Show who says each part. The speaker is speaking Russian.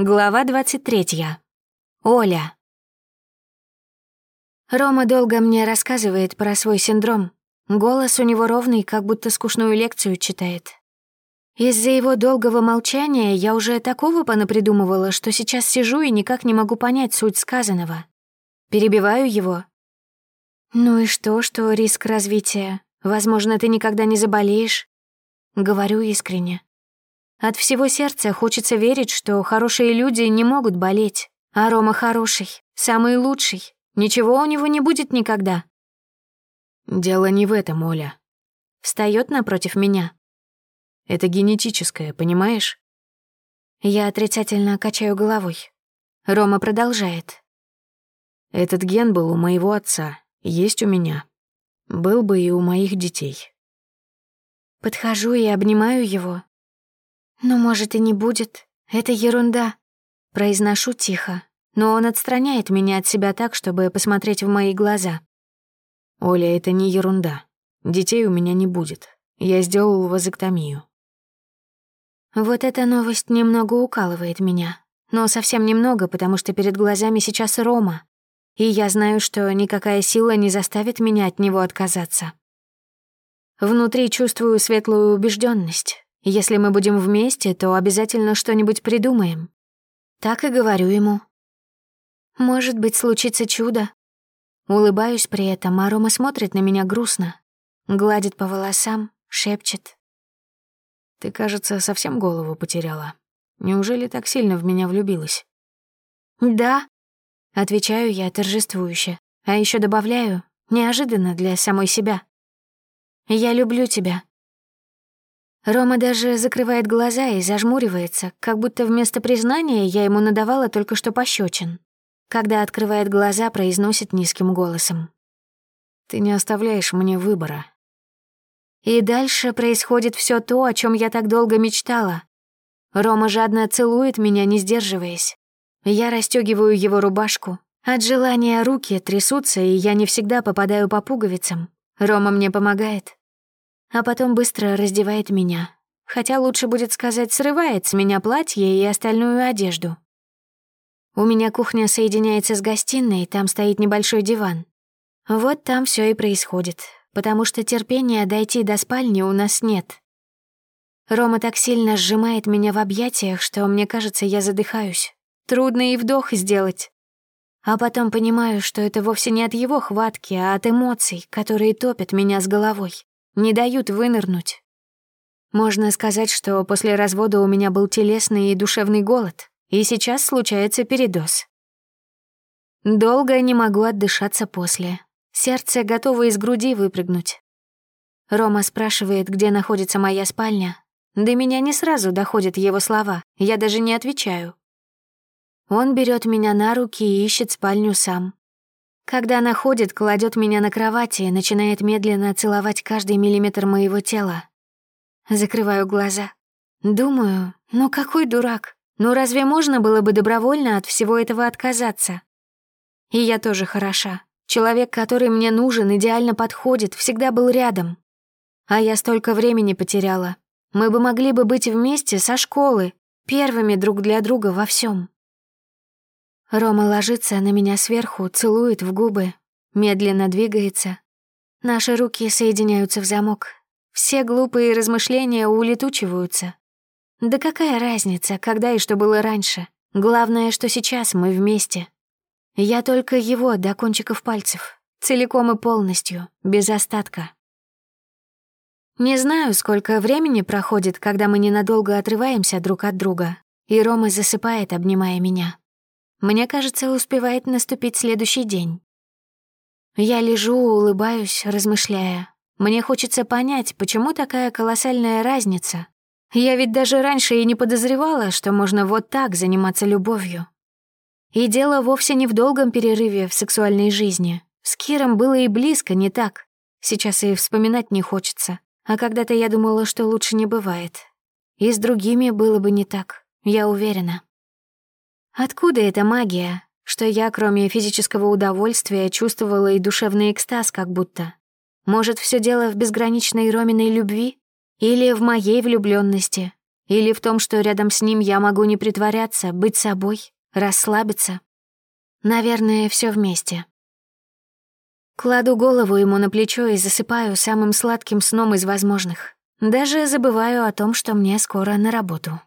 Speaker 1: Глава 23. Оля. Рома долго мне рассказывает про свой синдром. Голос у него ровный, как будто скучную лекцию читает. Из-за его долгого молчания я уже такого понапридумывала, что сейчас сижу и никак не могу понять суть сказанного. Перебиваю его. «Ну и что, что риск развития? Возможно, ты никогда не заболеешь?» Говорю искренне. От всего сердца хочется верить, что хорошие люди не могут болеть. А Рома хороший, самый лучший. Ничего у него не будет никогда.
Speaker 2: Дело не в этом, Оля.
Speaker 1: Встает напротив меня.
Speaker 2: Это генетическое, понимаешь?
Speaker 1: Я отрицательно качаю головой. Рома продолжает.
Speaker 2: Этот ген был у моего отца, есть у меня. Был бы и у моих детей.
Speaker 1: Подхожу и обнимаю его, «Ну, может, и не будет. Это ерунда». Произношу тихо, но он отстраняет меня от себя так, чтобы посмотреть в мои глаза.
Speaker 2: «Оля, это не ерунда. Детей у меня не будет. Я сделал вазоктомию».
Speaker 1: Вот эта новость немного укалывает меня. Но совсем немного, потому что перед глазами сейчас Рома. И я знаю, что никакая сила не заставит меня от него отказаться. Внутри чувствую светлую убежденность, если мы будем вместе, то обязательно что-нибудь придумаем. Так и говорю ему. Может быть, случится чудо. Улыбаюсь при этом, а Рома смотрит на меня грустно. Гладит по волосам, шепчет.
Speaker 2: Ты, кажется, совсем голову потеряла. Неужели так сильно в меня влюбилась?
Speaker 1: Да, отвечаю я торжествующе, а еще добавляю, неожиданно для самой себя. Я люблю тебя. Рома даже закрывает глаза и зажмуривается, как будто вместо признания я ему надавала только что пощечин. Когда открывает глаза, произносит низким голосом.
Speaker 2: «Ты не оставляешь мне выбора».
Speaker 1: И дальше происходит все то, о чем я так долго мечтала. Рома жадно целует меня, не сдерживаясь. Я расстегиваю его рубашку. От желания руки трясутся, и я не всегда попадаю по пуговицам. Рома мне помогает а потом быстро раздевает меня. Хотя лучше будет сказать, срывает с меня платье и остальную одежду. У меня кухня соединяется с гостиной, там стоит небольшой диван. Вот там все и происходит, потому что терпения дойти до спальни у нас нет. Рома так сильно сжимает меня в объятиях, что, мне кажется, я задыхаюсь. Трудно и вдох сделать. А потом понимаю, что это вовсе не от его хватки, а от эмоций, которые топят меня с головой не дают вынырнуть. Можно сказать, что после развода у меня был телесный и душевный голод, и сейчас случается передоз. Долго не могу отдышаться после. Сердце готово из груди выпрыгнуть. Рома спрашивает, где находится моя спальня. До меня не сразу доходят его слова, я даже не отвечаю. Он берет меня на руки и ищет спальню сам. Когда она ходит, кладет меня на кровати и начинает медленно целовать каждый миллиметр моего тела. Закрываю глаза. Думаю, ну какой дурак? Ну разве можно было бы добровольно от всего этого отказаться? И я тоже хороша. Человек, который мне нужен, идеально подходит, всегда был рядом. А я столько времени потеряла. Мы бы могли бы быть вместе со школы, первыми друг для друга во всем. Рома ложится на меня сверху, целует в губы, медленно двигается. Наши руки соединяются в замок. Все глупые размышления улетучиваются. Да какая разница, когда и что было раньше? Главное, что сейчас мы вместе. Я только его до кончиков пальцев, целиком и полностью, без остатка. Не знаю, сколько времени проходит, когда мы ненадолго отрываемся друг от друга, и Рома засыпает, обнимая меня. Мне кажется, успевает наступить следующий день. Я лежу, улыбаюсь, размышляя. Мне хочется понять, почему такая колоссальная разница. Я ведь даже раньше и не подозревала, что можно вот так заниматься любовью. И дело вовсе не в долгом перерыве в сексуальной жизни. С Киром было и близко не так. Сейчас и вспоминать не хочется. А когда-то я думала, что лучше не бывает. И с другими было бы не так, я уверена. Откуда эта магия, что я, кроме физического удовольствия, чувствовала и душевный экстаз как будто? Может, все дело в безграничной Роминой любви? Или в моей влюбленности? Или в том, что рядом с ним я могу не притворяться, быть собой, расслабиться? Наверное, все вместе. Кладу голову ему на плечо и засыпаю самым сладким сном из возможных. Даже забываю о том, что мне скоро на работу.